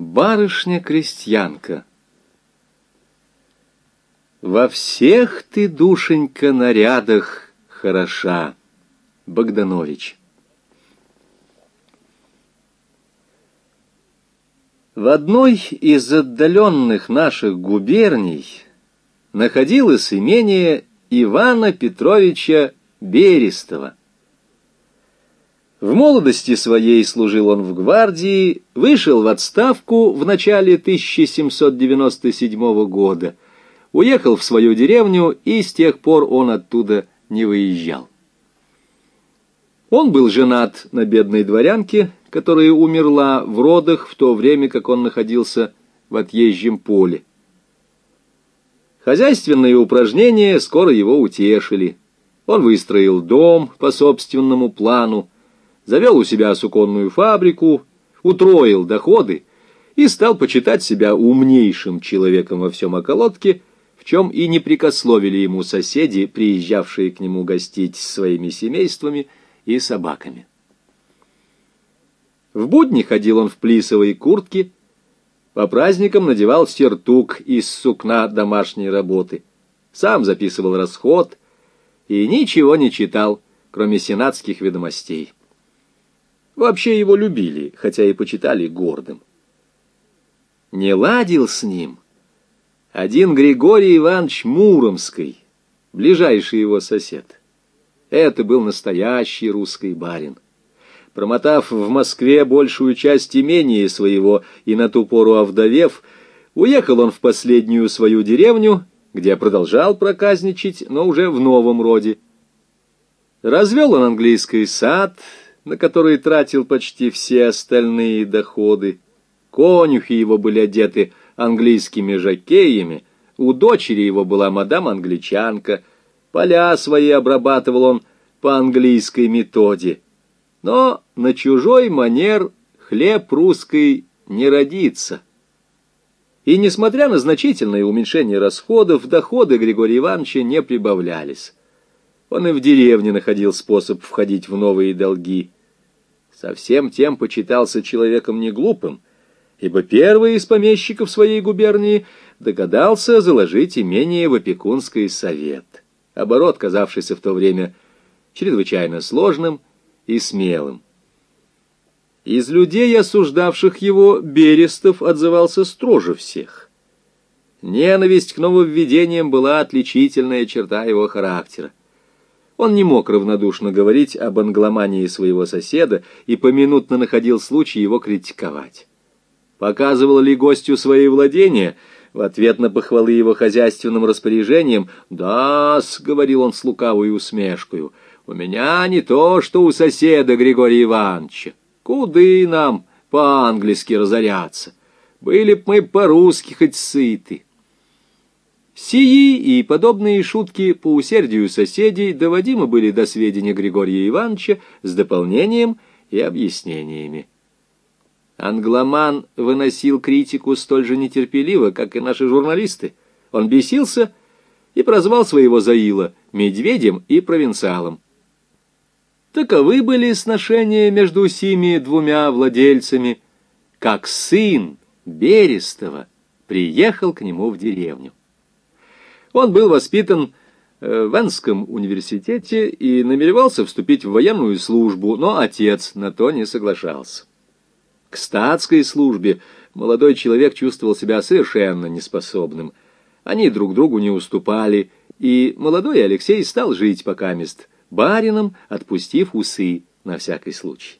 Барышня-крестьянка Во всех ты, душенька, нарядах хороша. Богданович В одной из отдаленных наших губерний находилось имение Ивана Петровича Берестова. В молодости своей служил он в гвардии, вышел в отставку в начале 1797 года, уехал в свою деревню, и с тех пор он оттуда не выезжал. Он был женат на бедной дворянке, которая умерла в родах в то время, как он находился в отъезжем поле. Хозяйственные упражнения скоро его утешили. Он выстроил дом по собственному плану, завел у себя суконную фабрику, утроил доходы и стал почитать себя умнейшим человеком во всем околотке, в чем и не прикословили ему соседи, приезжавшие к нему гостить с своими семействами и собаками. В будни ходил он в плисовой куртке, по праздникам надевал сертук из сукна домашней работы, сам записывал расход и ничего не читал, кроме сенатских ведомостей. Вообще его любили, хотя и почитали гордым. Не ладил с ним один Григорий Иванович Муромский, ближайший его сосед. Это был настоящий русский барин. Промотав в Москве большую часть имения своего и на ту пору овдовев, уехал он в последнюю свою деревню, где продолжал проказничать, но уже в новом роде. Развел он английский сад, на который тратил почти все остальные доходы. Конюхи его были одеты английскими жакеями, у дочери его была мадам-англичанка, поля свои обрабатывал он по английской методе. Но на чужой манер хлеб русский не родится. И, несмотря на значительное уменьшение расходов, доходы Григория Ивановича не прибавлялись. Он и в деревне находил способ входить в новые долги. Совсем тем почитался человеком неглупым, ибо первый из помещиков своей губернии догадался заложить имение в опекунский совет, оборот, казавшийся в то время чрезвычайно сложным и смелым. Из людей, осуждавших его, Берестов отзывался строже всех. Ненависть к нововведениям была отличительная черта его характера. Он не мог равнодушно говорить об англомании своего соседа и поминутно находил случай его критиковать. Показывал ли гостю свои владения в ответ на похвалы его хозяйственным распоряжением «Да-с», — говорил он с лукавой усмешкою, — «у меня не то, что у соседа Григория Ивановича. Куды нам по-английски разоряться? Были б мы по-русски хоть сыты». Сии и подобные шутки по усердию соседей доводимы были до сведения Григория Ивановича с дополнением и объяснениями. Англоман выносил критику столь же нетерпеливо, как и наши журналисты. Он бесился и прозвал своего Заила медведем и провинциалом. Таковы были сношения между сими двумя владельцами, как сын Берестова приехал к нему в деревню. Он был воспитан э, в Энском университете и намеревался вступить в военную службу, но отец на то не соглашался. К статской службе молодой человек чувствовал себя совершенно неспособным. Они друг другу не уступали, и молодой Алексей стал жить пока мест барином, отпустив усы на всякий случай.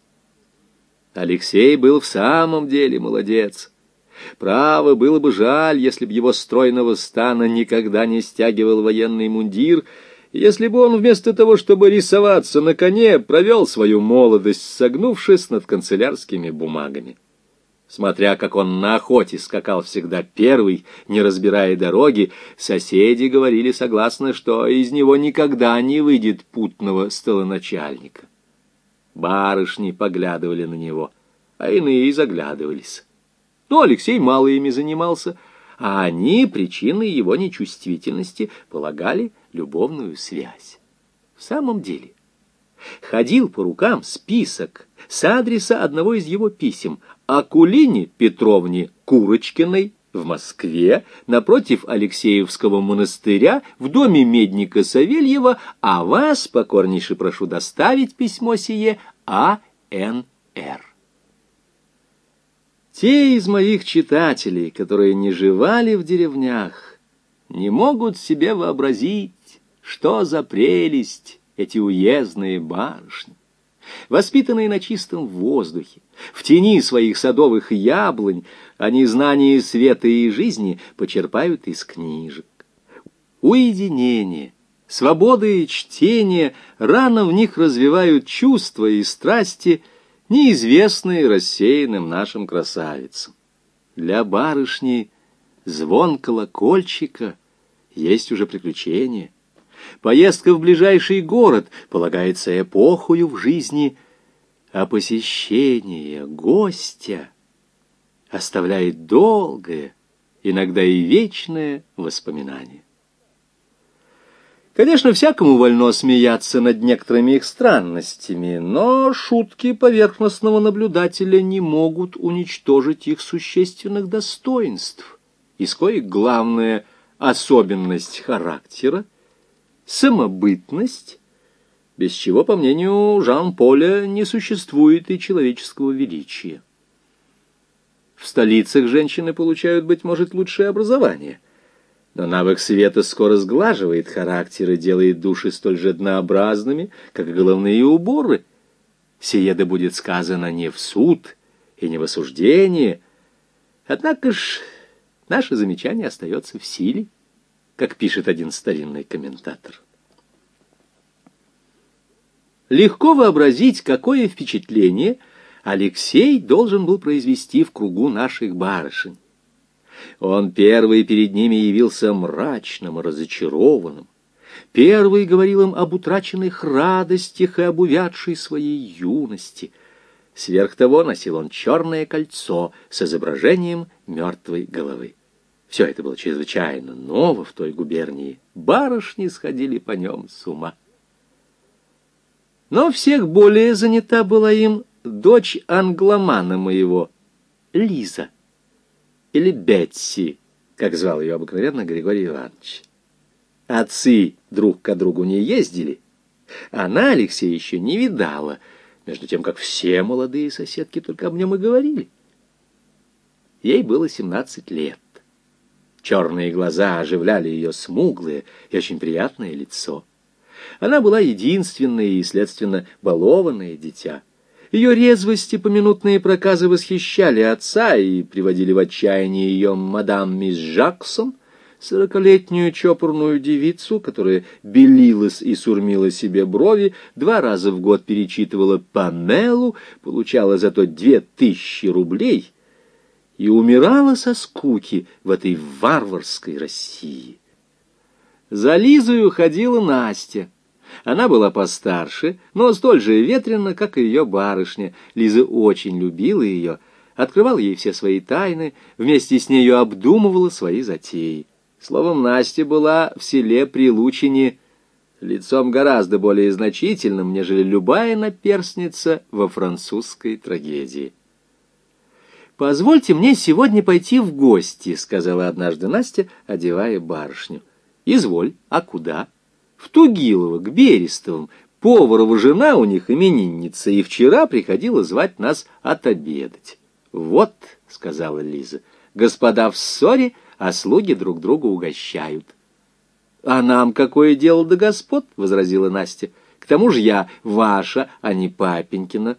Алексей был в самом деле молодец. Право, было бы жаль, если б его стройного стана никогда не стягивал военный мундир, если бы он вместо того, чтобы рисоваться на коне, провел свою молодость, согнувшись над канцелярскими бумагами. Смотря как он на охоте скакал всегда первый, не разбирая дороги, соседи говорили согласно, что из него никогда не выйдет путного столоначальника. Барышни поглядывали на него, а иные заглядывались. Но Алексей мало ими занимался, а они причиной его нечувствительности полагали любовную связь. В самом деле, ходил по рукам список с адреса одного из его писем, Акулине Петровне Курочкиной в Москве, напротив Алексеевского монастыря, в доме медника Савельева, а вас покорнейше прошу доставить письмо сие А.Н.Р. Те из моих читателей, которые не живали в деревнях, не могут себе вообразить, что за прелесть эти уездные барышни воспитанные на чистом воздухе, в тени своих садовых яблонь, они знания света и жизни почерпают из книжек. Уединение, свобода и чтение рано в них развивают чувства и страсти, неизвестные рассеянным нашим красавицам. Для барышни звон колокольчика есть уже приключение — Поездка в ближайший город полагается эпохою в жизни, а посещение гостя оставляет долгое, иногда и вечное воспоминание. Конечно, всякому вольно смеяться над некоторыми их странностями, но шутки поверхностного наблюдателя не могут уничтожить их существенных достоинств, из коих главная особенность характера самобытность, без чего, по мнению Жан-Поля, не существует и человеческого величия. В столицах женщины получают, быть может, лучшее образование, но навык света скоро сглаживает характер и делает души столь же однообразными, как головные уборы. Сие да будет сказано не в суд и не в осуждение, однако ж наше замечание остается в силе как пишет один старинный комментатор. Легко вообразить, какое впечатление Алексей должен был произвести в кругу наших барышень. Он первый перед ними явился мрачным разочарованным. Первый говорил им об утраченных радостях и об увядшей своей юности. Сверх того носил он черное кольцо с изображением мертвой головы. Все это было чрезвычайно ново в той губернии. Барышни сходили по нем с ума. Но всех более занята была им дочь англомана моего, Лиза, или Бетси, как звал ее обыкновенно Григорий Иванович. Отцы друг к другу не ездили. Она Алексея еще не видала, между тем, как все молодые соседки только об нем и говорили. Ей было семнадцать лет. Черные глаза оживляли ее смуглое и очень приятное лицо. Она была единственное и, следственно, балованное дитя. Ее резвости поминутные проказы восхищали отца и приводили в отчаяние ее мадам мисс Жаксон, сорокалетнюю чопорную девицу, которая белилась и сурмила себе брови, два раза в год перечитывала Памелу, получала зато две тысячи рублей — и умирала со скуки в этой варварской России. За Лизою ходила Настя. Она была постарше, но столь же ветрена, как и ее барышня. Лиза очень любила ее, открывала ей все свои тайны, вместе с нею обдумывала свои затеи. Словом, Настя была в селе Прилучине лицом гораздо более значительным, нежели любая наперсница во французской трагедии. «Позвольте мне сегодня пойти в гости», — сказала однажды Настя, одевая барышню. «Изволь. А куда?» «В Тугилово, к Берестовым. Поварова жена у них именинница, и вчера приходила звать нас отобедать». «Вот», — сказала Лиза, — «господа в ссоре, а слуги друг друга угощают». «А нам какое дело до господ?» — возразила Настя. «К тому же я ваша, а не папенькина».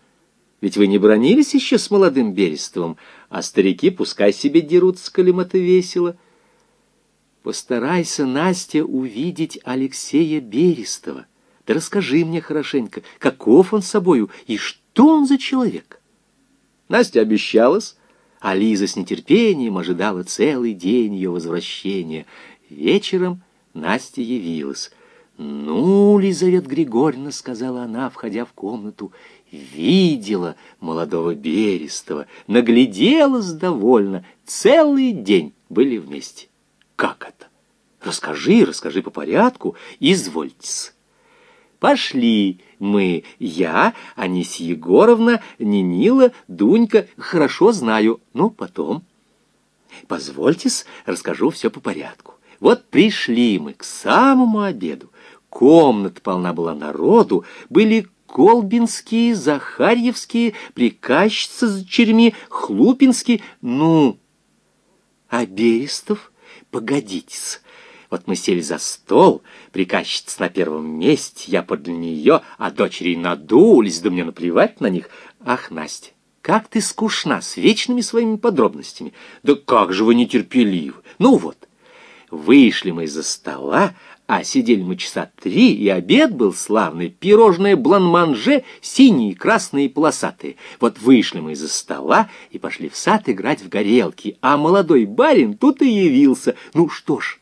Ведь вы не бронились еще с молодым Берестовым, а старики пускай себе дерутся, коли это весело. Постарайся, Настя, увидеть Алексея Берестова. Да расскажи мне хорошенько, каков он собою и что он за человек. Настя обещалась, а Лиза с нетерпением ожидала целый день ее возвращения. Вечером Настя явилась. «Ну, Лизавета Григорьевна», — сказала она, входя в комнату, видела молодого Берестова, нагляделась довольно, целый день были вместе. Как это? Расскажи, расскажи по порядку, извольтесь. Пошли мы, я, Анисия Егоровна, Нинила, Дунька, хорошо знаю, ну, потом. Позвольте-с, расскажу все по порядку. Вот пришли мы к самому обеду. Комната полна была народу, были Колбинские, Захарьевские, приказчицы с дочерьми, Хлупинские, ну... А Берестов? Погодите-с, вот мы сели за стол, приказчица на первом месте, я подле нее, а дочери надулись, да мне наплевать на них. Ах, Настя, как ты скучна с вечными своими подробностями. Да как же вы нетерпеливы. Ну вот, вышли мы из-за стола, а сидели мы часа три, и обед был славный. Пирожное бланманже, синие, красные полосатые. Вот вышли мы из-за стола и пошли в сад играть в горелки, а молодой барин тут и явился. Ну что ж,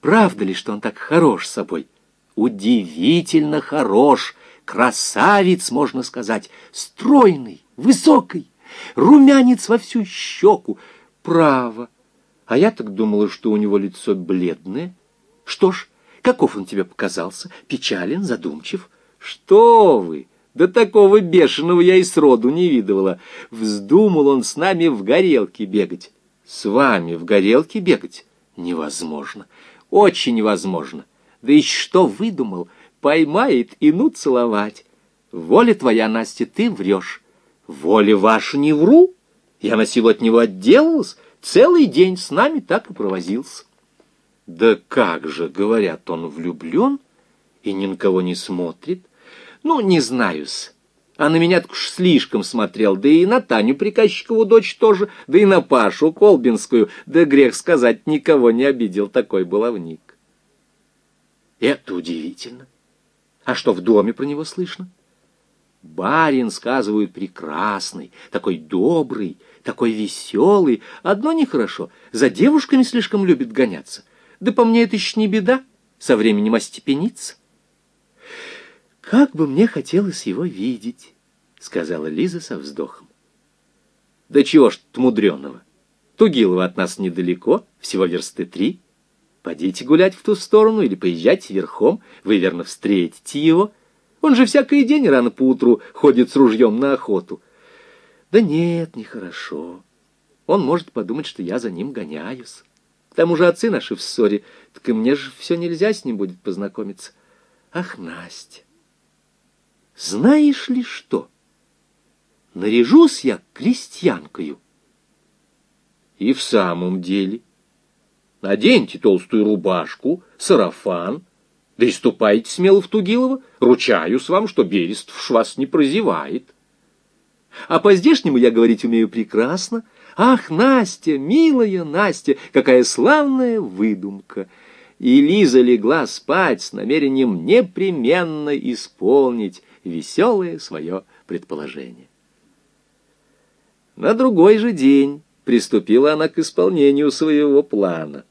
Правда ли, что он так хорош собой? Удивительно хорош, красавец, можно сказать, стройный, высокий, румянец во всю щеку. Право. А я так думала, что у него лицо бледное. Что ж, каков он тебе показался? Печален, задумчив? Что вы! Да такого бешеного я и сроду не видывала. Вздумал он с нами в горелке бегать. С вами в горелке бегать? Невозможно. Очень возможно. Да и что выдумал? Поймает и ну целовать. Воля твоя, Настя, ты врешь. Воля ваша не вру. Я на силу от него отделалась. Целый день с нами так и провозился. Да как же, говорят, он влюблен и ни на кого не смотрит. Ну, не знаю-с. А на меня так уж слишком смотрел, да и на Таню Приказчикову дочь тоже, да и на Пашу Колбинскую, да грех сказать, никого не обидел такой баловник. Это удивительно. А что в доме про него слышно? Барин, сказывают, прекрасный, такой добрый, такой веселый. Одно нехорошо, за девушками слишком любит гоняться. Да по мне это еще не беда, со временем остепенится. «Как бы мне хотелось его видеть», — сказала Лиза со вздохом. «Да чего ж тут мудреного? Тугилово от нас недалеко, всего версты три. Пойдите гулять в ту сторону или поезжайте верхом, вы верно встретите его. Он же всякий день рано поутру ходит с ружьем на охоту». «Да нет, нехорошо. Он может подумать, что я за ним гоняюсь. К тому же отцы наши в ссоре, так и мне же все нельзя с ним будет познакомиться. Ах, Настя!» Знаешь ли что? Наряжусь я крестьянкою. И в самом деле. Наденьте толстую рубашку, сарафан, да и ступайте смело в Тугилово. Ручаюсь вам, что Берестов вас не прозевает. А по-здешнему я говорить умею прекрасно. Ах, Настя, милая Настя, какая славная выдумка! И Лиза легла спать с намерением непременно исполнить веселое свое предположение. На другой же день приступила она к исполнению своего плана.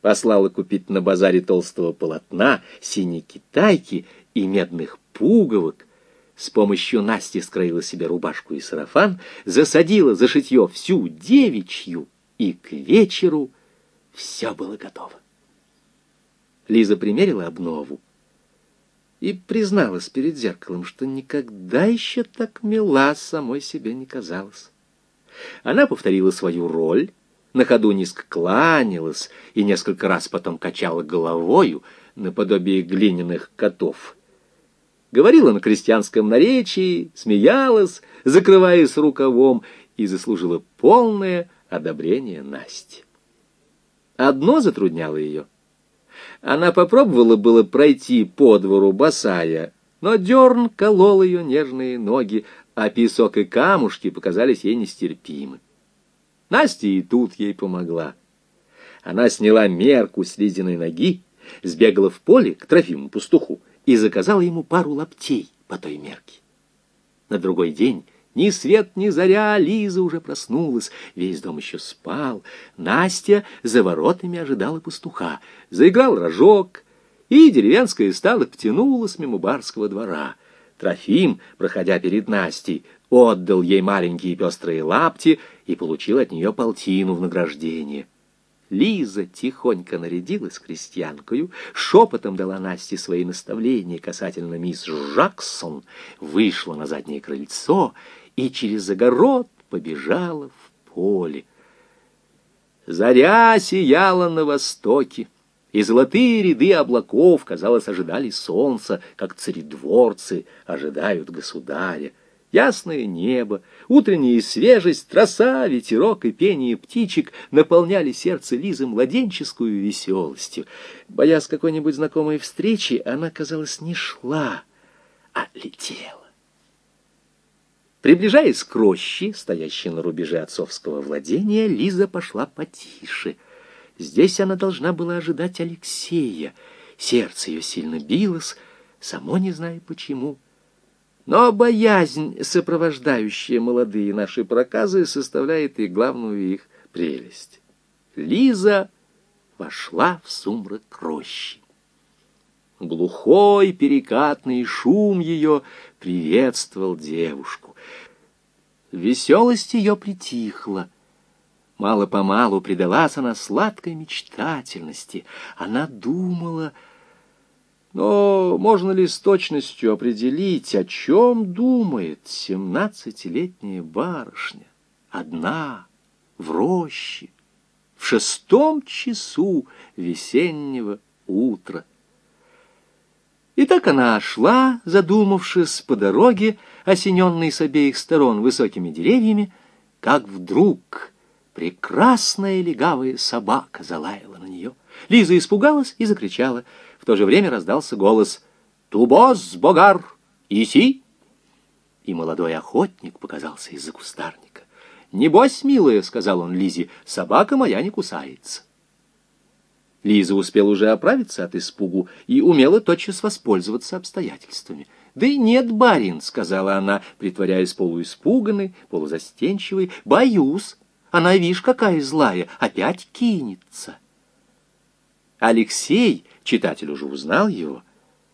Послала купить на базаре толстого полотна, синей китайки и медных пуговок. С помощью Насти скроила себе рубашку и сарафан, засадила за шитье всю девичью, и к вечеру все было готово. Лиза примерила обнову, и призналась перед зеркалом, что никогда еще так мила самой себе не казалась. Она повторила свою роль, на ходу низко кланялась и несколько раз потом качала головою наподобие глиняных котов. Говорила на крестьянском наречии, смеялась, закрываясь рукавом, и заслужила полное одобрение Насти. Одно затрудняло ее — она попробовала было пройти по двору босая, но дерн колол ее нежные ноги, а песок и камушки показались ей нестерпимы. Настя и тут ей помогла. Она сняла мерку с Лизиной ноги, сбегала в поле к Трофиму пастуху и заказала ему пару лаптей по той мерке. На другой день ни свет, ни заря, Лиза уже проснулась, весь дом еще спал. Настя за воротами ожидала пастуха. Заиграл рожок, и деревенская стала потянулась мимо барского двора. Трофим, проходя перед Настей, отдал ей маленькие пестрые лапти и получил от нее полтину в награждение. Лиза тихонько нарядилась крестьянкою, шепотом дала Насте свои наставления касательно мисс Жаксон, вышла на заднее крыльцо и через огород побежала в поле. Заря сияла на востоке, и золотые ряды облаков, казалось, ожидали солнца, как царедворцы ожидают государя. Ясное небо, утренняя свежесть, троса, ветерок и пение птичек наполняли сердце Лизы младенческую веселостью. Боясь какой-нибудь знакомой встречи, она, казалось, не шла, а летела. Приближаясь к роще, стоящей на рубеже отцовского владения, Лиза пошла потише. Здесь она должна была ожидать Алексея. Сердце ее сильно билось, само не зная почему. Но боязнь, сопровождающая молодые наши проказы, составляет и главную их прелесть. Лиза вошла в сумрак рощи. Глухой перекатный шум ее приветствовал девушку. Веселость ее притихла. Мало-помалу предалась она сладкой мечтательности. Она думала но можно ли с точностью определить, о чем думает семнадцатилетняя барышня? Одна, в роще, в шестом часу весеннего утра. И так она шла, задумавшись по дороге, осененной с обеих сторон высокими деревьями, как вдруг прекрасная легавая собака залаяла на нее. Лиза испугалась и закричала — то же время раздался голос «Тубос, богар, иси!» И молодой охотник показался из-за кустарника. «Небось, милая», — сказал он Лизе, — «собака моя не кусается». Лиза успела уже оправиться от испугу и умела тотчас воспользоваться обстоятельствами. «Да и нет, барин», — сказала она, притворяясь полуиспуганной, полузастенчивой, — «боюсь, она, видишь, какая злая, опять кинется». Алексей, читатель уже узнал его,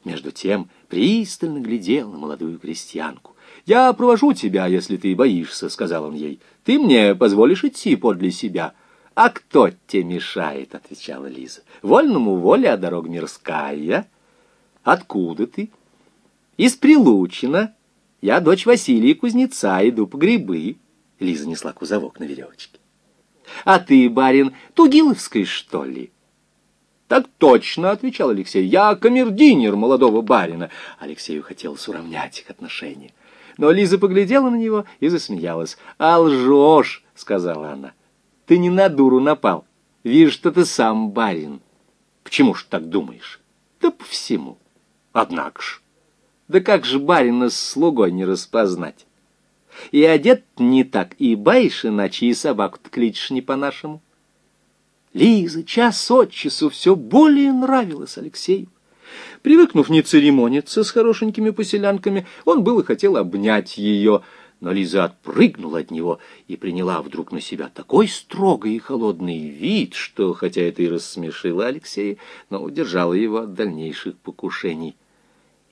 между тем пристально глядел на молодую крестьянку. «Я провожу тебя, если ты боишься», — сказал он ей. «Ты мне позволишь идти подле себя». «А кто тебе мешает?» — отвечала Лиза. «Вольному воля, а дорога мирская». «Откуда ты?» «Из Прилучина. Я дочь Василия Кузнеца, иду по грибы». Лиза несла кузовок на веревочке. «А ты, барин, Тугиловской, что ли?» «Так точно», — отвечал Алексей, — «я камердинер молодого барина». Алексею хотелось уравнять их отношения. Но Лиза поглядела на него и засмеялась. «А лжешь», — сказала она, — «ты не на дуру напал. Вижу, что ты сам барин». «Почему ж так думаешь?» «Да по всему». «Однако ж». «Да как же барина с слугой не распознать?» «И одет не так, и баишь иначе, и собаку-то не по-нашему». Лиза час от часу все более нравилась Алексею. Привыкнув не церемониться с хорошенькими поселянками, он было хотел обнять ее, но Лиза отпрыгнула от него и приняла вдруг на себя такой строгий и холодный вид, что, хотя это и рассмешило Алексея, но удержала его от дальнейших покушений.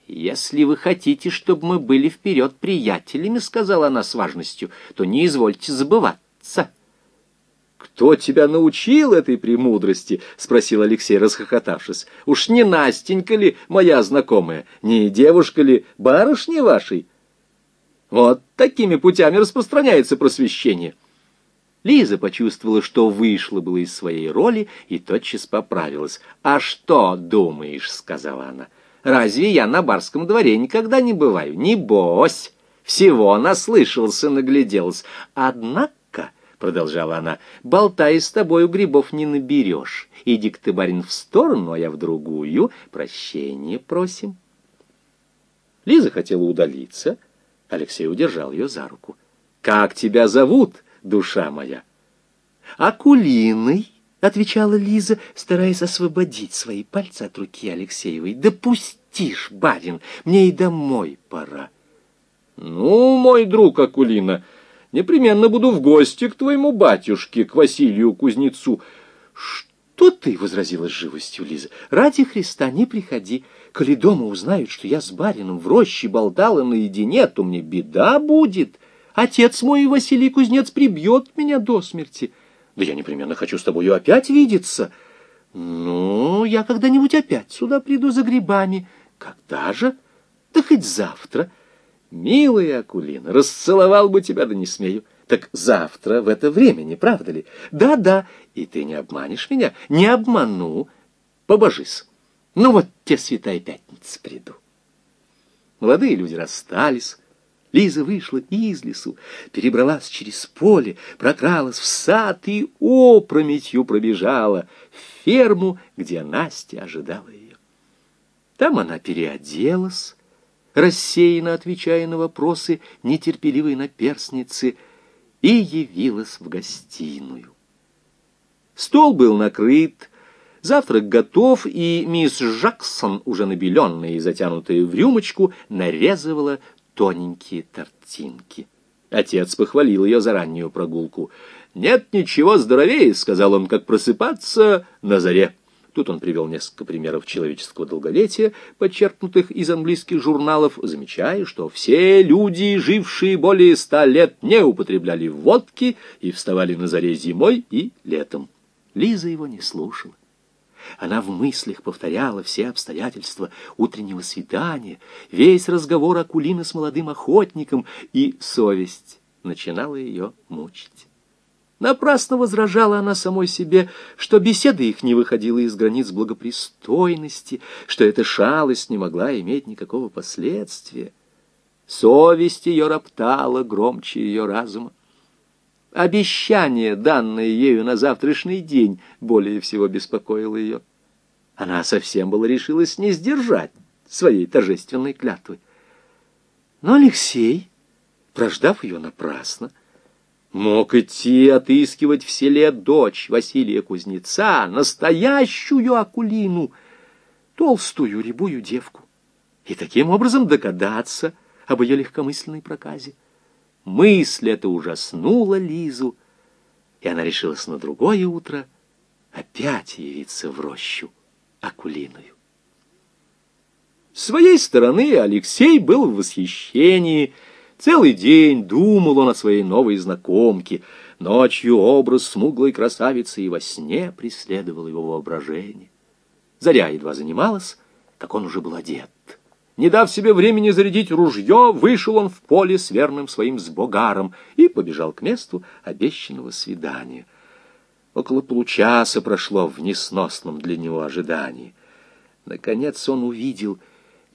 «Если вы хотите, чтобы мы были вперед приятелями, — сказала она с важностью, — то не извольте забываться». «Кто тебя научил этой премудрости?» — спросил Алексей, расхохотавшись. «Уж не Настенька ли моя знакомая, не девушка ли барышня вашей?» Вот такими путями распространяется просвещение. Лиза почувствовала, что вышла было из своей роли и тотчас поправилась. «А что думаешь?» — сказала она. «Разве я на барском дворе никогда не бываю? Не бось! Всего наслышался, нагляделся. Однако...» продолжала она, — болтай с тобою грибов не наберешь. Иди-ка ты, барин, в сторону, а я в другую. Прощение просим. Лиза хотела удалиться. Алексей удержал ее за руку. — Как тебя зовут, душа моя? — Акулиной, — отвечала Лиза, стараясь освободить свои пальцы от руки Алексеевой. — Да пустишь, барин, мне и домой пора. — Ну, мой друг Акулина, — Непременно буду в гости к твоему батюшке, к Василию Кузнецу. Что ты, — возразила с живостью Лиза, — ради Христа не приходи. Коли дома узнают, что я с барином в роще болтала наедине, то мне беда будет. Отец мой, Василий Кузнец, прибьет меня до смерти. Да я непременно хочу с тобою опять видеться. Ну, я когда-нибудь опять сюда приду за грибами. Когда же? Да хоть завтра. Милая Акулина, расцеловал бы тебя, да не смею. Так завтра в это время, не правда ли? Да-да, и ты не обманешь меня? Не обману. Побожись. Ну вот те святая пятница приду. Молодые люди расстались. Лиза вышла из лесу, перебралась через поле, прокралась в сад и опрометью пробежала в ферму, где Настя ожидала ее. Там она переоделась, рассеянно отвечая на вопросы нетерпеливой наперсницы, и явилась в гостиную. Стол был накрыт, завтрак готов, и мисс Жаксон, уже набеленная и затянутая в рюмочку, нарезывала тоненькие тортинки. Отец похвалил ее за раннюю прогулку. «Нет ничего здоровее», — сказал он, — «как просыпаться на заре». Тут он привел несколько примеров человеческого долголетия, подчеркнутых из английских журналов, замечая, что все люди, жившие более ста лет, не употребляли водки и вставали на заре зимой и летом. Лиза его не слушала. Она в мыслях повторяла все обстоятельства утреннего свидания, весь разговор Акулины с молодым охотником, и совесть начинала ее мучить. Напрасно возражала она самой себе, что беседа их не выходила из границ благопристойности, что эта шалость не могла иметь никакого последствия. Совесть ее роптала громче ее разума. Обещание, данное ею на завтрашний день, более всего беспокоило ее. Она совсем было решилась не сдержать своей торжественной клятвы. Но Алексей, прождав ее напрасно, мог идти отыскивать в селе дочь Василия Кузнеца, настоящую Акулину, толстую рябую девку, и таким образом догадаться об ее легкомысленной проказе. Мысль эта ужаснула Лизу, и она решилась на другое утро опять явиться в рощу Акулиную. С своей стороны Алексей был в восхищении, Целый день думал он о своей новой знакомке. Ночью образ смуглой красавицы и во сне преследовал его воображение. Заря едва занималась, как он уже был одет. Не дав себе времени зарядить ружье, вышел он в поле с верным своим сбогаром и побежал к месту обещанного свидания. Около получаса прошло в несносном для него ожидании. Наконец он увидел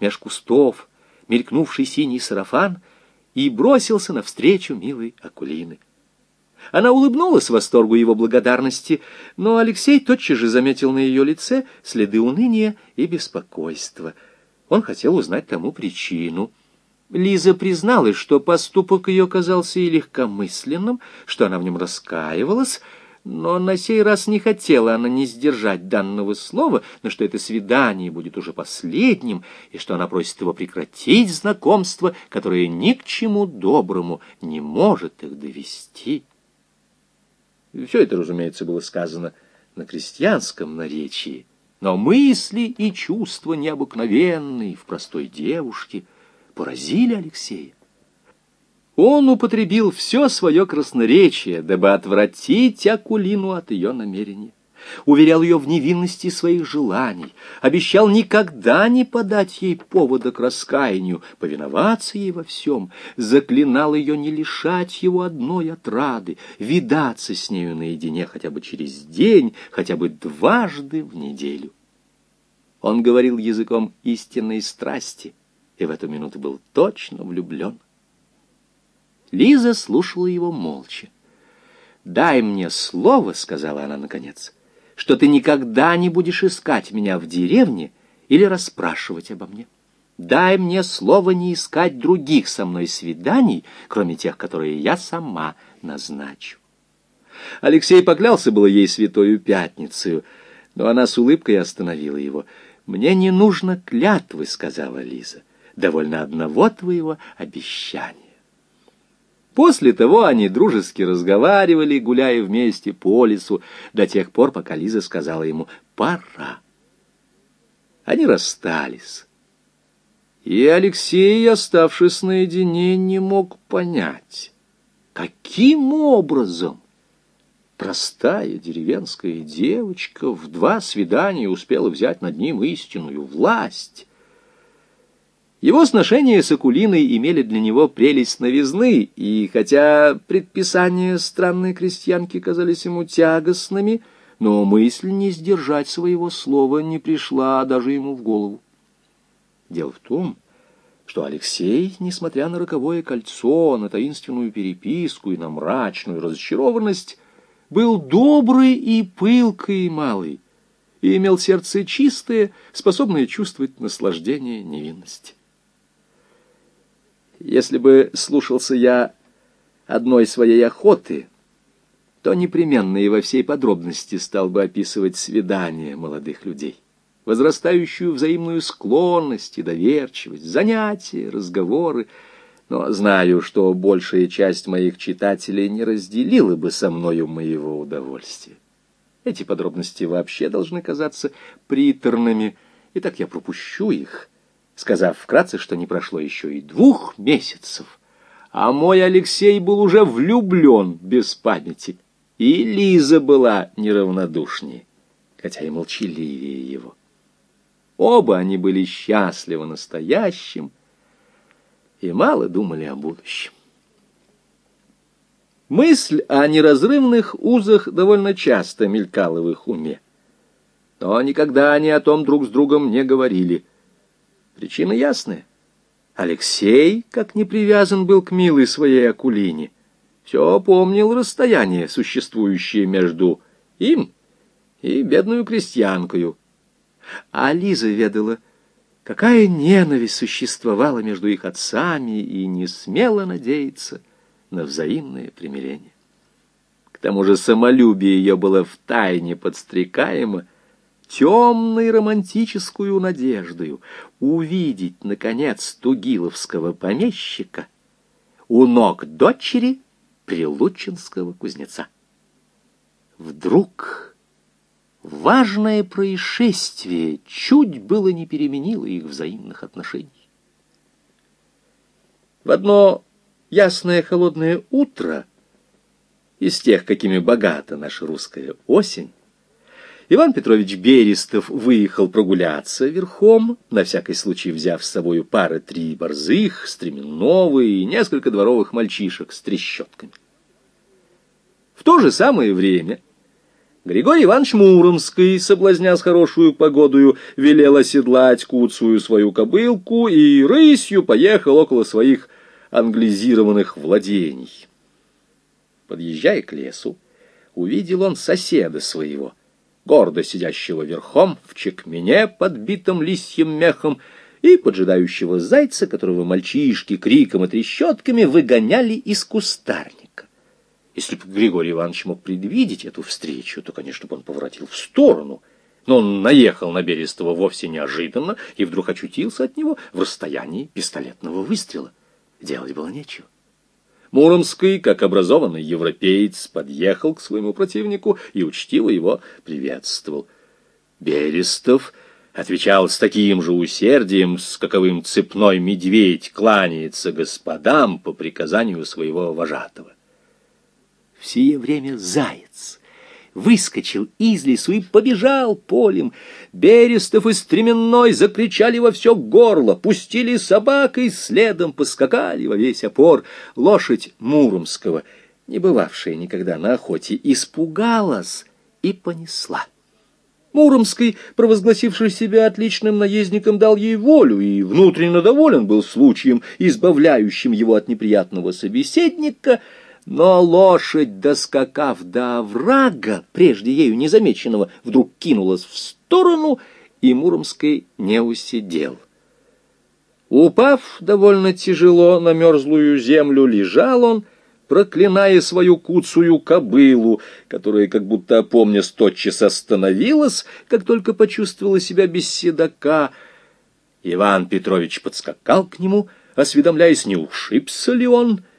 меж кустов мелькнувший синий сарафан — и бросился навстречу милой Акулины. Она улыбнулась восторгу его благодарности, но Алексей тотчас же заметил на ее лице следы уныния и беспокойства. Он хотел узнать тому причину. Лиза призналась, что поступок ее казался и легкомысленным, что она в нем раскаивалась, но на сей раз не хотела она не сдержать данного слова, но что это свидание будет уже последним, и что она просит его прекратить знакомство, которое ни к чему доброму не может их довести. Все это, разумеется, было сказано на крестьянском наречии, но мысли и чувства необыкновенные в простой девушке поразили Алексея. Он употребил все свое красноречие, дабы отвратить Акулину от ее намерения. Уверял ее в невинности своих желаний, обещал никогда не подать ей повода к раскаянию, повиноваться ей во всем, заклинал ее не лишать его одной отрады, видаться с нею наедине хотя бы через день, хотя бы дважды в неделю. Он говорил языком истинной страсти, и в эту минуту был точно влюблен. Лиза слушала его молча. «Дай мне слово», — сказала она наконец, — «что ты никогда не будешь искать меня в деревне или расспрашивать обо мне. Дай мне слово не искать других со мной свиданий, кроме тех, которые я сама назначу». Алексей поклялся было ей святою пятницею, но она с улыбкой остановила его. «Мне не нужно клятвы», — сказала Лиза, — «довольно одного твоего обещания». После того они дружески разговаривали, гуляя вместе по лесу, до тех пор, пока Лиза сказала ему «пора». Они расстались. И Алексей, оставшись наедине, не мог понять, каким образом Простая деревенская девочка в два свидания успела взять над ним истинную власть. Его сношения с Акулиной имели для него прелесть новизны, и хотя предписания странной крестьянки казались ему тягостными, но мысль не сдержать своего слова не пришла даже ему в голову. Дело в том, что Алексей, несмотря на роковое кольцо, на таинственную переписку и на мрачную разочарованность, был добрый и пылкий малый, и имел сердце чистое, способное чувствовать наслаждение невинности. Если бы слушался я одной своей охоты, то непременно и во всей подробности стал бы описывать свидания молодых людей, возрастающую взаимную склонность и доверчивость, занятия, разговоры, но знаю, что большая часть моих читателей не разделила бы со мною моего удовольствия. Эти подробности вообще должны казаться приторными, и так я пропущу их, сказав вкратце, что не прошло еще и двух месяцев, а мой Алексей был уже влюблен без памяти, и Лиза была неравнодушнее, хотя и молчаливее его. Оба они были счастливы настоящим, и мало думали о будущем. Мысль о неразрывных узах довольно часто мелькала в их уме. Но никогда они о том друг с другом не говорили. Причина ясная. Алексей, как не привязан был к милой своей Акулине, все помнил расстояние, существующее между им и бедную крестьянкою. А Лиза ведала, Какая ненависть существовала между их отцами, и не смела надеяться на взаимное примирение. К тому же самолюбие ее было втайне подстрекаемо темной романтическую надеждою увидеть, наконец, тугиловского помещика у ног дочери прилучинского кузнеца. Вдруг важное происшествие чуть было не переменило их взаимных отношений. В одно ясное холодное утро, из тех, какими богата наша русская осень, Иван Петрович Берестов выехал прогуляться верхом, на всякий случай взяв с собою пары-три борзых, стременного и несколько дворовых мальчишек с трещотками. В то же самое время Григорий Иванович Муромский, соблазня хорошую погодою, велел оседлать куцую свою кобылку и рысью поехал около своих англизированных владений. Подъезжая к лесу, увидел он соседа своего, гордо сидящего верхом в чекмене, подбитом листьем мехом, и поджидающего зайца, которого мальчишки криком и трещотками выгоняли из кустарника. Если бы Григорий Иванович мог предвидеть эту встречу, то, конечно, бы он поворотил в сторону. Но он наехал на Берестова вовсе неожиданно и вдруг очутился от него в расстоянии пистолетного выстрела. Делать было нечего. Муромский, как образованный европеец, подъехал к своему противнику и учтиво его приветствовал. Берестов отвечал с таким же усердием, с каковым цепной медведь кланяется господам по приказанию своего вожатого. В сие время заяц выскочил из лесу и побежал полем. Берестов и Стременной закричали во все горло, пустили собак и следом поскакали во весь опор. Лошадь Муромского, не бывавшая никогда на охоте, испугалась и понесла. Муромский, провозгласивший себя отличным наездником, дал ей волю и внутренне доволен был случаем, избавляющим его от неприятного собеседника — но лошадь, доскакав до оврага, прежде ею незамеченного, вдруг кинулась в сторону, и Муромский не усидел. Упав довольно тяжело на мерзлую землю, лежал он, проклиная свою куцую кобылу, которая, как будто опомнясь, тотчас остановилась, как только почувствовала себя без седока. Иван Петрович подскакал к нему, осведомляясь, не ушибся ли он, —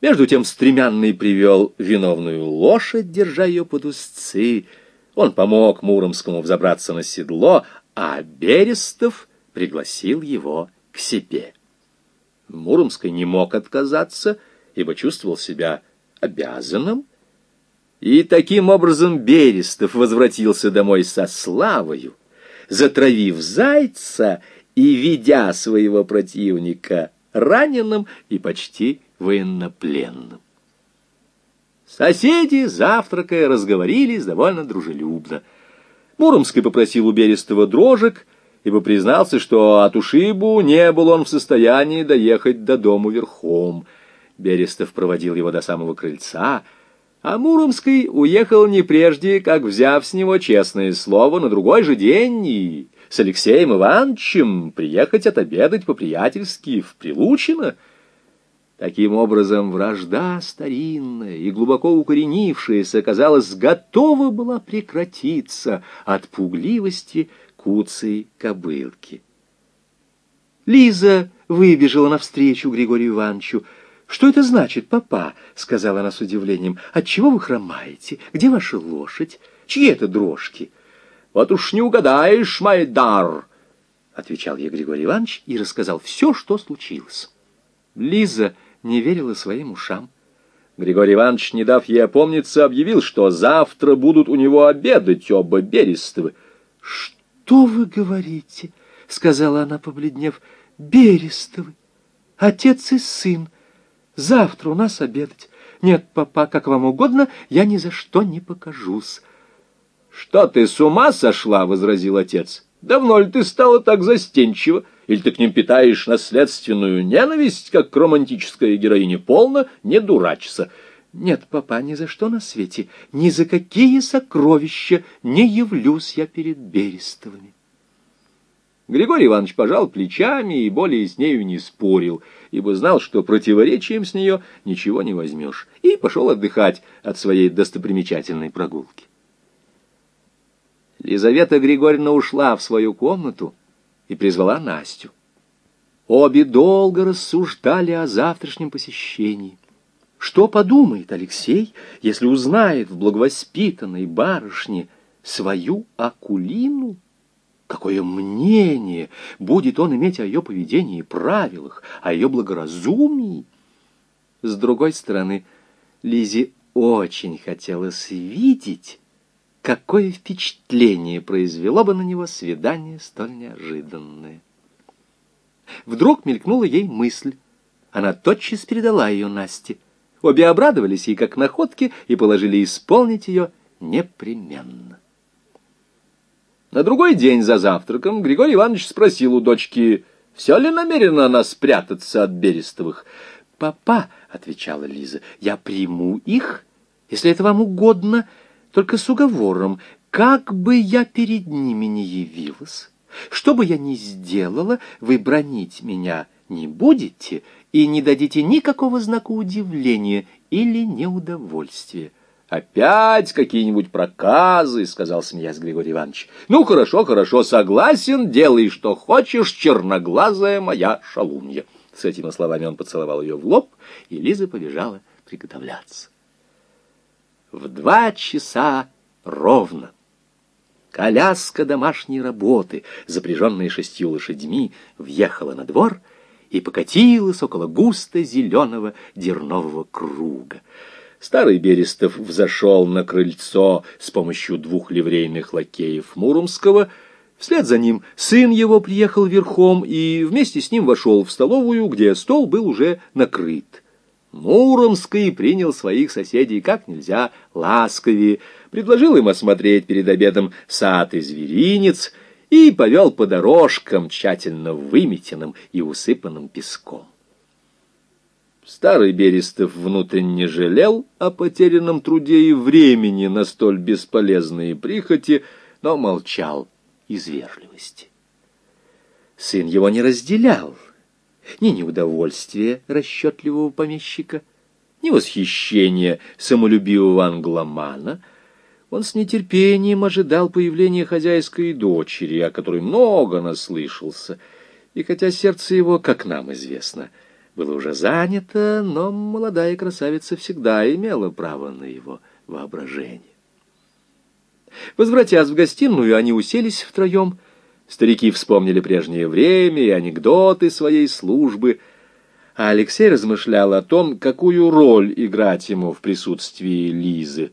между тем стремянный привел виновную лошадь, держа ее под узцы. Он помог Муромскому взобраться на седло, а Берестов пригласил его к себе. Муромский не мог отказаться, ибо чувствовал себя обязанным. И таким образом Берестов возвратился домой со славою, затравив зайца и ведя своего противника раненым и почти военнопленным. Соседи, завтракая, разговорились довольно дружелюбно. Муромский попросил у Берестова дрожек, ибо признался, что от ушибу не был он в состоянии доехать до дому верхом. Берестов проводил его до самого крыльца, а Муромский уехал не прежде, как взяв с него честное слово на другой же день и с Алексеем Ивановичем приехать отобедать по-приятельски в Прилучино. Таким образом, вражда старинная и глубоко укоренившаяся, казалось, готова была прекратиться от пугливости куцей кобылки. Лиза выбежала навстречу Григорию Ивановичу. «Что это значит, папа?» — сказала она с удивлением. «Отчего вы хромаете? Где ваша лошадь? Чьи это дрожки?» «Вот уж не угадаешь, Майдар!» — отвечал ей Григорий Иванович и рассказал все, что случилось. Лиза не верила своим ушам. Григорий Иванович, не дав ей опомниться, объявил, что завтра будут у него обедать оба Берестовы. «Что вы говорите?» — сказала она, побледнев. «Берестовы, отец и сын». Завтра у нас обедать. Нет, папа, как вам угодно, я ни за что не покажусь. — Что ты с ума сошла? — возразил отец. — Давно ли ты стала так застенчива? Или ты к ним питаешь наследственную ненависть, как к романтической героине? Полно не дурачься. Нет, папа, ни за что на свете, ни за какие сокровища не явлюсь я перед Берестовыми. Григорий Иванович пожал плечами и более с нею не спорил, ибо знал, что противоречием с нее ничего не возьмешь, и пошел отдыхать от своей достопримечательной прогулки. Лизавета Григорьевна ушла в свою комнату и призвала Настю. Обе долго рассуждали о завтрашнем посещении. Что подумает Алексей, если узнает в благовоспитанной барышне свою Акулину? Какое мнение будет он иметь о ее поведении и правилах, о ее благоразумии? С другой стороны, Лизе очень хотелось видеть, какое впечатление произвело бы на него свидание столь неожиданное. Вдруг мелькнула ей мысль. Она тотчас передала ее Насте. Обе обрадовались ей как находке и положили исполнить ее непременно. На другой день за завтраком Григорий Иванович спросил у дочки, все ли намерена она спрятаться от Берестовых. «Папа», — отвечала Лиза, — «я приму их, если это вам угодно, только с уговором, как бы я перед ними не явилась, что бы я ни сделала, вы бронить меня не будете и не дадите никакого знака удивления или неудовольствия». «Опять какие-нибудь проказы», — сказал, смеясь Григорий Иванович. «Ну, хорошо, хорошо, согласен, делай, что хочешь, черноглазая моя шалунья». С этими словами он поцеловал ее в лоб, и Лиза побежала приготовляться. В два часа ровно коляска домашней работы, запряженная шестью лошадьми, въехала на двор и покатилась около густо зеленого дернового круга. Старый Берестов взошел на крыльцо с помощью двух ливрейных лакеев Муромского. Вслед за ним сын его приехал верхом и вместе с ним вошел в столовую, где стол был уже накрыт. Муромский принял своих соседей как нельзя ласковее, предложил им осмотреть перед обедом сад и зверинец и повел по дорожкам, тщательно выметенным и усыпанным песком. Старый Берестов внутренне жалел о потерянном труде и времени на столь бесполезные прихоти, но молчал из вежливости. Сын его не разделял ни неудовольствия расчетливого помещика, ни восхищения самолюбивого англомана. Он с нетерпением ожидал появления хозяйской дочери, о которой много наслышался, и хотя сердце его, как нам известно, — было уже занято, но молодая красавица всегда имела право на его воображение. Возвратясь в гостиную, они уселись втроем. Старики вспомнили прежнее время и анекдоты своей службы, а Алексей размышлял о том, какую роль играть ему в присутствии Лизы.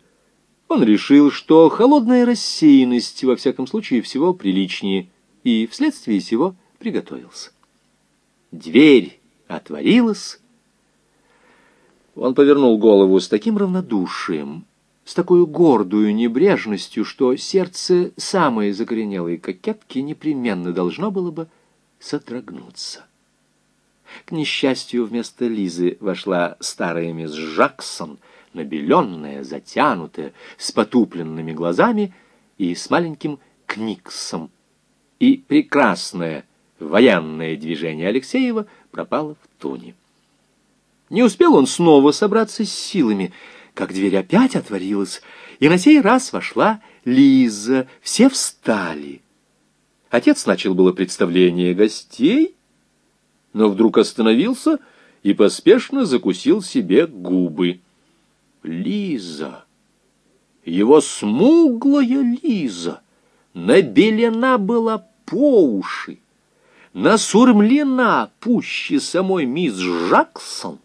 Он решил, что холодная рассеянность, во всяком случае, всего приличнее, и вследствие сего приготовился. Дверь отворилась. Он повернул голову с таким равнодушием, с такой гордую небрежностью, что сердце самой закоренелой кокетки непременно должно было бы содрогнуться. К несчастью, вместо Лизы вошла старая мисс Жаксон, набеленная, затянутая, с потупленными глазами и с маленьким книксом. И прекрасное военное движение Алексеева пропало в туне. Не успел он снова собраться с силами, как дверь опять отворилась, и на сей раз вошла Лиза. Все встали. Отец начал было представление гостей, но вдруг остановился и поспешно закусил себе губы. Лиза, его смуглая Лиза, набелена была по уши, насурмлена пуще самой мисс Жаксон.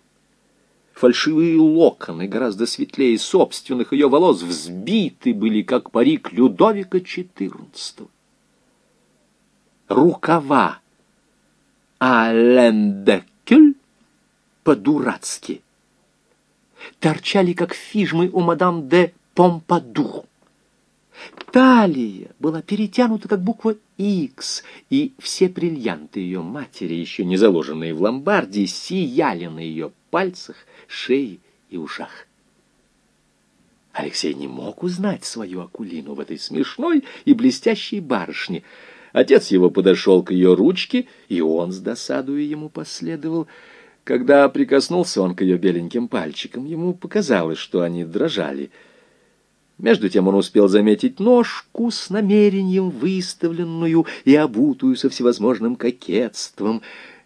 Фальшивые локоны, гораздо светлее собственных ее волос, взбиты были, как парик Людовика XIV. Рукава а лендекюль по-дурацки торчали, как фижмы у мадам де Помпадур. Талия была перетянута, как буква X, и все бриллианты ее матери, еще не заложенные в ломбарде, сияли на ее пальцах, шее и ушах. Алексей не мог узнать свою Акулину в этой смешной и блестящей барышне — Отец его подошел к ее ручке, и он с досадою ему последовал. Когда прикоснулся он к ее беленьким пальчикам, ему показалось, что они дрожали. Между тем он успел заметить ножку с намерением выставленную и обутую со всевозможным кокетством.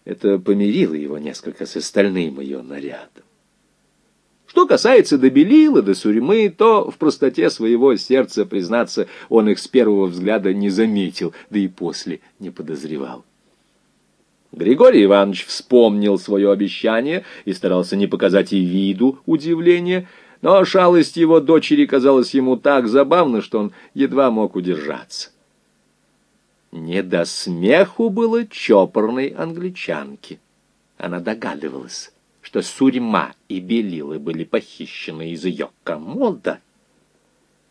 Это помирило его несколько с остальным ее нарядом. Что касается до Белила, до Сурьмы, то в простоте своего сердца, признаться, он их с первого взгляда не заметил, да и после не подозревал. Григорий Иванович вспомнил свое обещание и старался не показать и виду удивления, но шалость его дочери казалась ему так забавна, что он едва мог удержаться. Не до смеху было чопорной англичанке. Она догадывалась что сурьма и белилы были похищены из ее комода,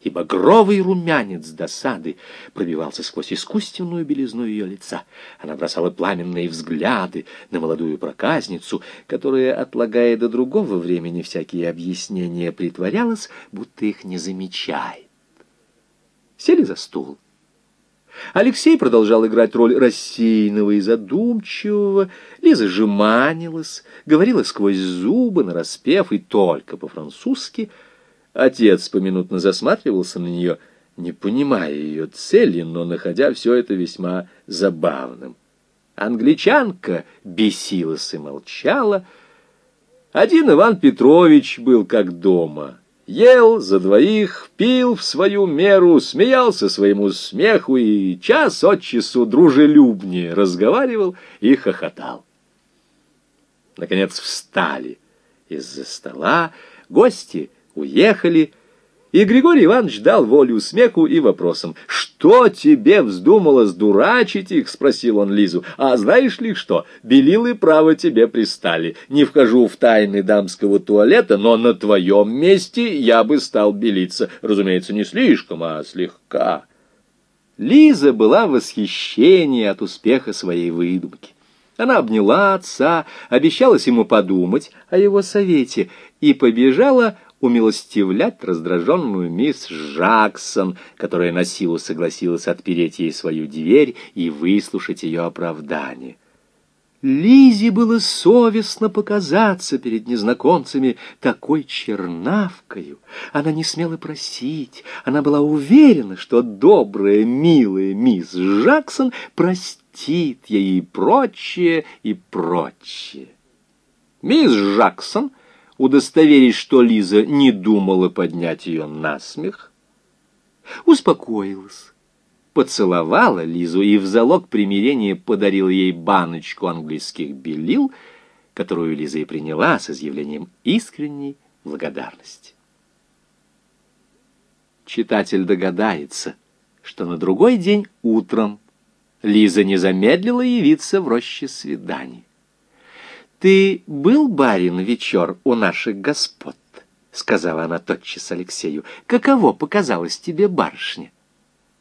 и багровый румянец досады пробивался сквозь искусственную белизну ее лица. Она бросала пламенные взгляды на молодую проказницу, которая, отлагая до другого времени всякие объяснения, притворялась, будто их не замечает. Сели за стул. Алексей продолжал играть роль рассеянного и задумчивого. Лиза жеманилась, говорила сквозь зубы, нараспев, и только по-французски. Отец поминутно засматривался на нее, не понимая ее цели, но находя все это весьма забавным. Англичанка бесилась и молчала. Один Иван Петрович был как дома — ел за двоих, пил в свою меру, смеялся своему смеху и час от часу дружелюбнее разговаривал и хохотал. Наконец встали из-за стола, гости уехали, и Григорий Иванович дал волю смеху и вопросам. «Что тебе вздумалось дурачить их?» — спросил он Лизу. «А знаешь ли что? Белилы, право, тебе пристали. Не вхожу в тайны дамского туалета, но на твоем месте я бы стал белиться. Разумеется, не слишком, а слегка». Лиза была в восхищении от успеха своей выдумки. Она обняла отца, обещалась ему подумать о его совете и побежала умилостивлять раздраженную мисс Жаксон, которая на силу согласилась отпереть ей свою дверь и выслушать ее оправдание. Лизе было совестно показаться перед незнакомцами такой чернавкою. Она не смела просить, она была уверена, что добрая, милая мисс Жаксон простит ей и прочее, и прочее. Мисс Жаксон — удостоверить, что Лиза не думала поднять ее на смех, успокоилась, поцеловала Лизу и в залог примирения подарил ей баночку английских белил, которую Лиза и приняла с изъявлением искренней благодарности. читатель догадается, что на другой день утром Лиза не замедлила явиться в роще свиданий. «Ты был, барин, вечер у наших господ?» — сказала она тотчас Алексею. «Каково показалось тебе барышня?»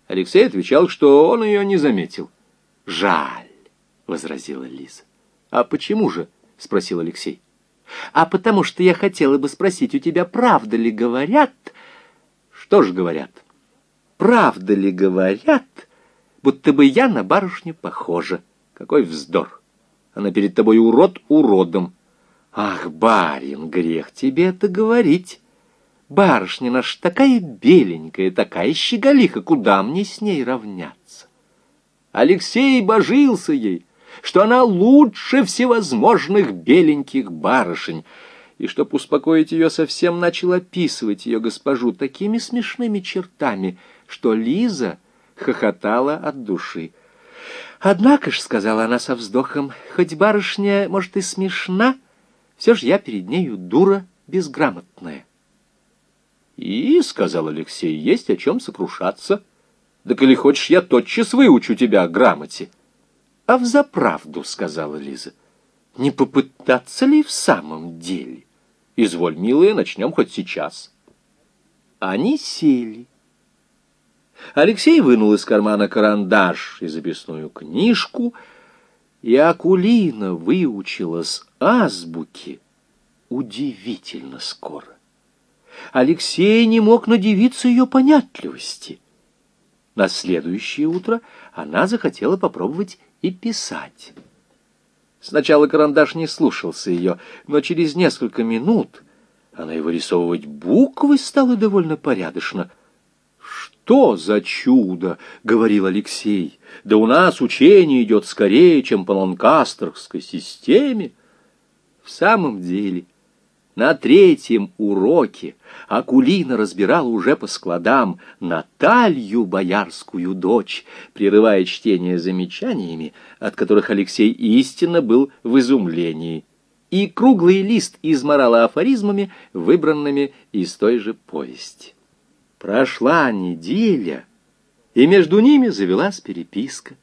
Алексей отвечал, что он ее не заметил. «Жаль», — возразила Лиза. «А почему же?» — спросил Алексей. «А потому что я хотела бы спросить у тебя, правда ли говорят...» «Что ж говорят?» «Правда ли говорят, будто бы я на барышню похожа?» «Какой вздор! Она перед тобой урод уродом!» «Ах, барин, грех тебе это говорить!» Барышня наша такая беленькая, такая щеголиха, куда мне с ней равняться? Алексей божился ей, что она лучше всевозможных беленьких барышень, и, чтоб успокоить ее, совсем начал описывать ее госпожу такими смешными чертами, что Лиза хохотала от души. «Однако ж», — сказала она со вздохом, — «хоть барышня, может, и смешна, все же я перед нею дура безграмотная». «И, — сказал Алексей, — есть о чем сокрушаться. Да коли хочешь, я тотчас выучу тебя грамоте». «А взаправду, — сказала Лиза, — не попытаться ли в самом деле? Изволь, милая, начнем хоть сейчас». Они сели. Алексей вынул из кармана карандаш и записную книжку, и Акулина выучилась азбуки удивительно скоро. Алексей не мог надевиться ее понятливости. На следующее утро она захотела попробовать и писать. Сначала карандаш не слушался ее, но через несколько минут она и вырисовывать буквы стала довольно порядочно. «Что за чудо!» — говорил Алексей. «Да у нас учение идет скорее, чем по ланкастерской системе». В самом деле... На третьем уроке Акулина разбирала уже по складам Наталью, боярскую дочь, прерывая чтение замечаниями, от которых Алексей истинно был в изумлении, и круглый лист изморала афоризмами, выбранными из той же повести. Прошла неделя, и между ними завелась переписка.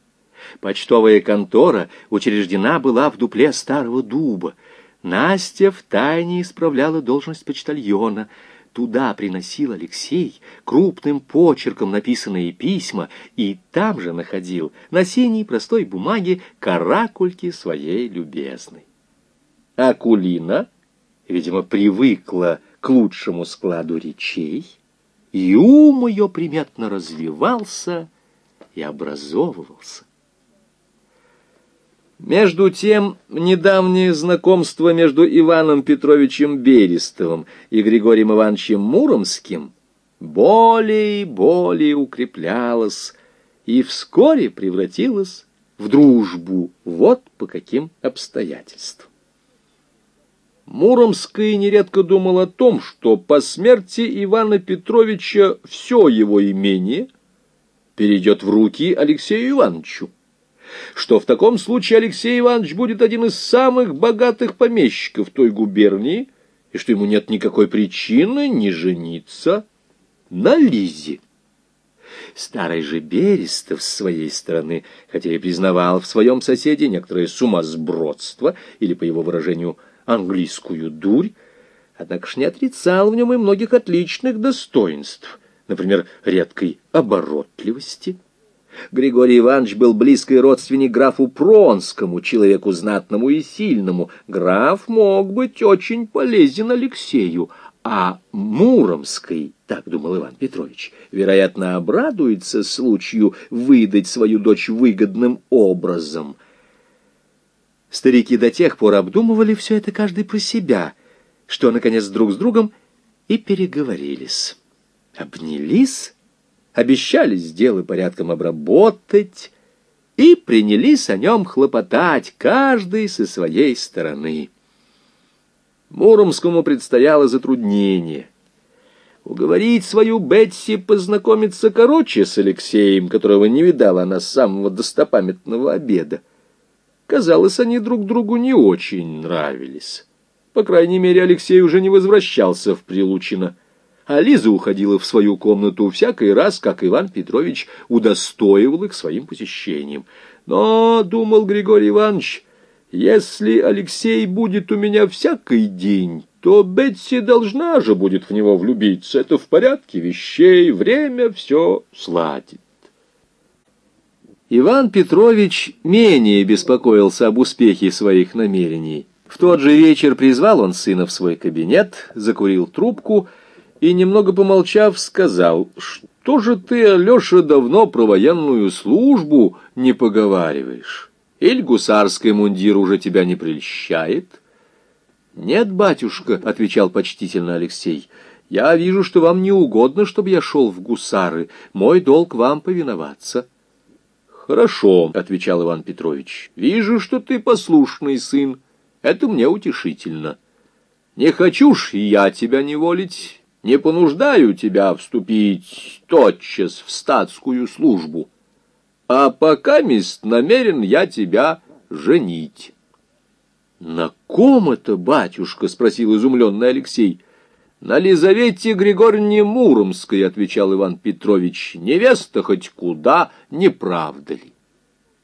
Почтовая контора учреждена была в дупле старого дуба, Настя втайне исправляла должность почтальона. Туда приносил Алексей крупным почерком написанные письма и там же находил на синей простой бумаге каракульки своей любезной. Акулина, видимо, привыкла к лучшему складу речей, и ум ее приметно развивался и образовывался. Между тем, недавнее знакомство между Иваном Петровичем Берестовым и Григорием Ивановичем Муромским более и более укреплялось и вскоре превратилось в дружбу. Вот по каким обстоятельствам. Муромский нередко думал о том, что по смерти Ивана Петровича все его имение перейдет в руки Алексею Ивановичу что в таком случае Алексей Иванович будет один из самых богатых помещиков той губернии, и что ему нет никакой причины не жениться на Лизе. Старый же Берестов с своей стороны, хотя и признавал в своем соседе некоторое сумасбродство, или, по его выражению, английскую дурь, однако ж не отрицал в нем и многих отличных достоинств, например, редкой оборотливости, Григорий Иванович был близкий родственник графу Пронскому, человеку знатному и сильному. Граф мог быть очень полезен Алексею, а Муромский, так думал Иван Петрович, вероятно, обрадуется случаю выдать свою дочь выгодным образом. Старики до тех пор обдумывали все это каждый про себя, что, наконец, друг с другом и переговорились. Обнялись обещали сделы порядком обработать и принялись о нем хлопотать, каждый со своей стороны. Муромскому предстояло затруднение. Уговорить свою Бетси познакомиться короче с Алексеем, которого не видала она с самого достопамятного обеда. Казалось, они друг другу не очень нравились. По крайней мере, Алексей уже не возвращался в Прилучино а Лиза уходила в свою комнату всякий раз, как Иван Петрович удостоивал их своим посещением. Но, думал Григорий Иванович, если Алексей будет у меня всякий день, то Бетси должна же будет в него влюбиться. Это в порядке вещей, время все сладит. Иван Петрович менее беспокоился об успехе своих намерений. В тот же вечер призвал он сына в свой кабинет, закурил трубку и, немного помолчав, сказал, «Что же ты, Алеша, давно про военную службу не поговариваешь? Или гусарский мундир уже тебя не прельщает?» «Нет, батюшка», — отвечал почтительно Алексей, — «я вижу, что вам не угодно, чтобы я шел в гусары. Мой долг вам повиноваться». «Хорошо», — отвечал Иван Петрович, — «вижу, что ты послушный сын. Это мне утешительно. Не хочу ж я тебя неволить, не понуждаю тебя вступить тотчас в статскую службу, а пока мест намерен я тебя женить». «На ком это, батюшка?» — спросил изумленный Алексей. «На Лизавете Григорьевне Муромской», — отвечал Иван Петрович. «Невеста хоть куда, не правда ли?»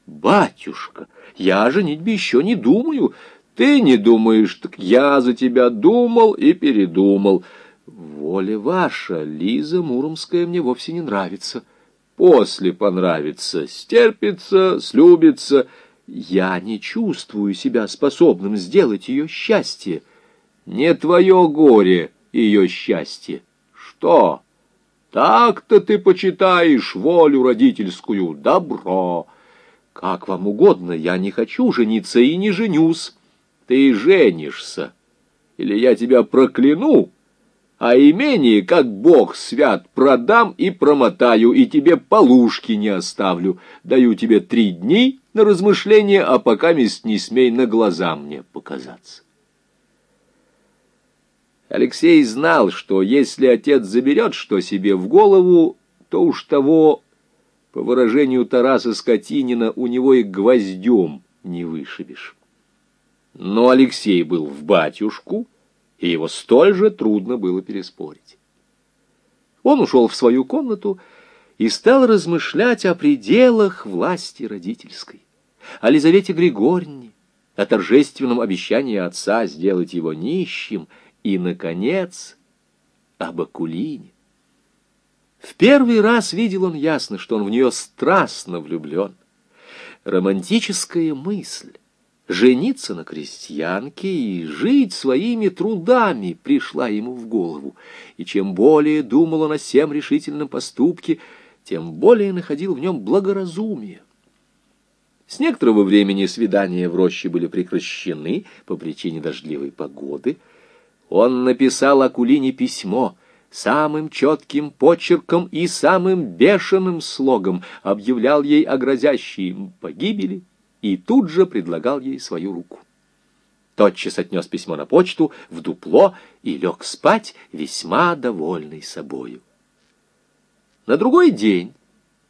«Батюшка, я о женитьбе еще не думаю. Ты не думаешь, так я за тебя думал и передумал. Воля ваша, Лиза Муромская мне вовсе не нравится. После понравится, стерпится, слюбится». Я не чувствую себя способным сделать ее счастье. Не твое горе ее счастье. Что? Так-то ты почитаешь волю родительскую. Добро. Как вам угодно, я не хочу жениться и не женюсь. Ты женишься. Или я тебя прокляну, а имение, как бог свят, продам и промотаю, и тебе полушки не оставлю. Даю тебе три дни на размышление, а пока мест не смей на глаза мне показаться. Алексей знал, что если отец заберет что себе в голову, то уж того, по выражению Тараса Скотинина, у него и гвоздем не вышибешь. Но Алексей был в батюшку, и его столь же трудно было переспорить. Он ушел в свою комнату и стал размышлять о пределах власти родительской, о Лизавете Григорьевне, о торжественном обещании отца сделать его нищим и, наконец, об Акулине. В первый раз видел он ясно, что он в нее страстно влюблен. Романтическая мысль жениться на крестьянке и жить своими трудами пришла ему в голову. И чем более думал он о сем решительном поступке, тем более находил в нем благоразумие. С некоторого времени свидания в роще были прекращены по причине дождливой погоды. Он написал Акулине письмо — самым четким почерком и самым бешеным слогом объявлял ей о грозящей им погибели и тут же предлагал ей свою руку. Тотчас отнес письмо на почту, в дупло и лег спать, весьма довольный собою. На другой день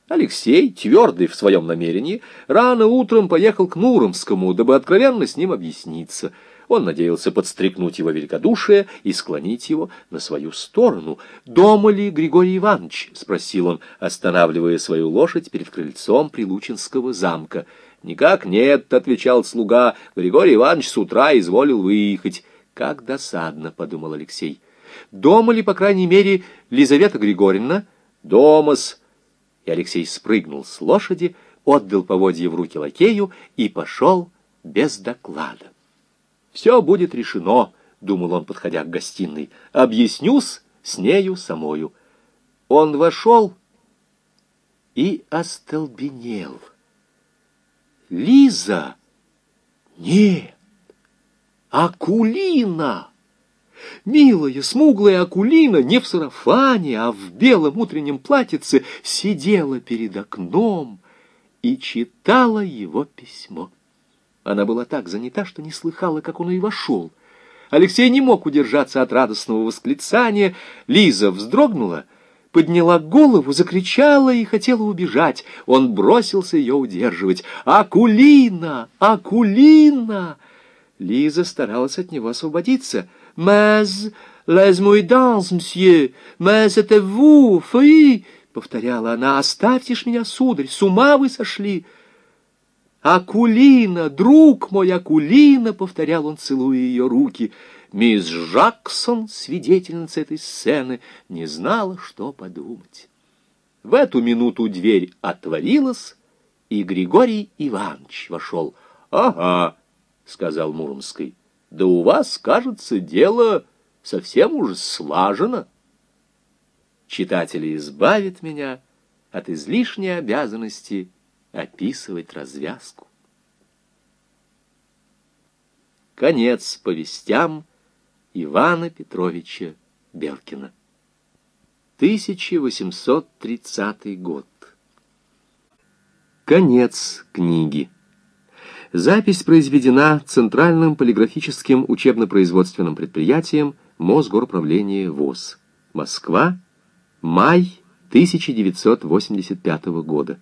Алексей, твердый в своем намерении, рано утром поехал к Муромскому, дабы откровенно с ним объясниться — он надеялся подстрекнуть его великодушие и склонить его на свою сторону. «Дома ли Григорий Иванович?» — спросил он, останавливая свою лошадь перед крыльцом Прилучинского замка. «Никак нет», — отвечал слуга. «Григорий Иванович с утра изволил выехать». «Как досадно», — подумал Алексей. «Дома ли, по крайней мере, Лизавета Григорьевна?» «Дома-с». И Алексей спрыгнул с лошади, отдал поводье в руки лакею и пошел без доклада. Все будет решено, — думал он, подходя к гостиной. Объяснюсь с нею самою. Он вошел и остолбенел. Лиза? Нет, Акулина! Милая, смуглая Акулина не в сарафане, а в белом утреннем платьице сидела перед окном и читала его письмо. Она была так занята, что не слыхала, как он и вошел. Алексей не мог удержаться от радостного восклицания. Лиза вздрогнула, подняла голову, закричала и хотела убежать. Он бросился ее удерживать. «Акулина! Акулина!» Лиза старалась от него освободиться. «Мэз! «Les muidans, мсье, mais c'est vous, фи!» — повторяла она. «Оставьте ж меня, сударь, с ума вы сошли!» «Акулина, друг мой, Акулина!» — повторял он, целуя ее руки. Мисс Жаксон, свидетельница этой сцены, не знала, что подумать. В эту минуту дверь отворилась, и Григорий Иванович вошел. «Ага», — сказал Муромский, — «да у вас, кажется, дело совсем уже слажено». Читатели избавит меня от излишней обязанности описывать развязку. Конец повестям Ивана Петровича Белкина. 1830 год. Конец книги. Запись произведена Центральным полиграфическим учебно-производственным предприятием Мосгорправления ВОЗ. Москва. Май 1985 года.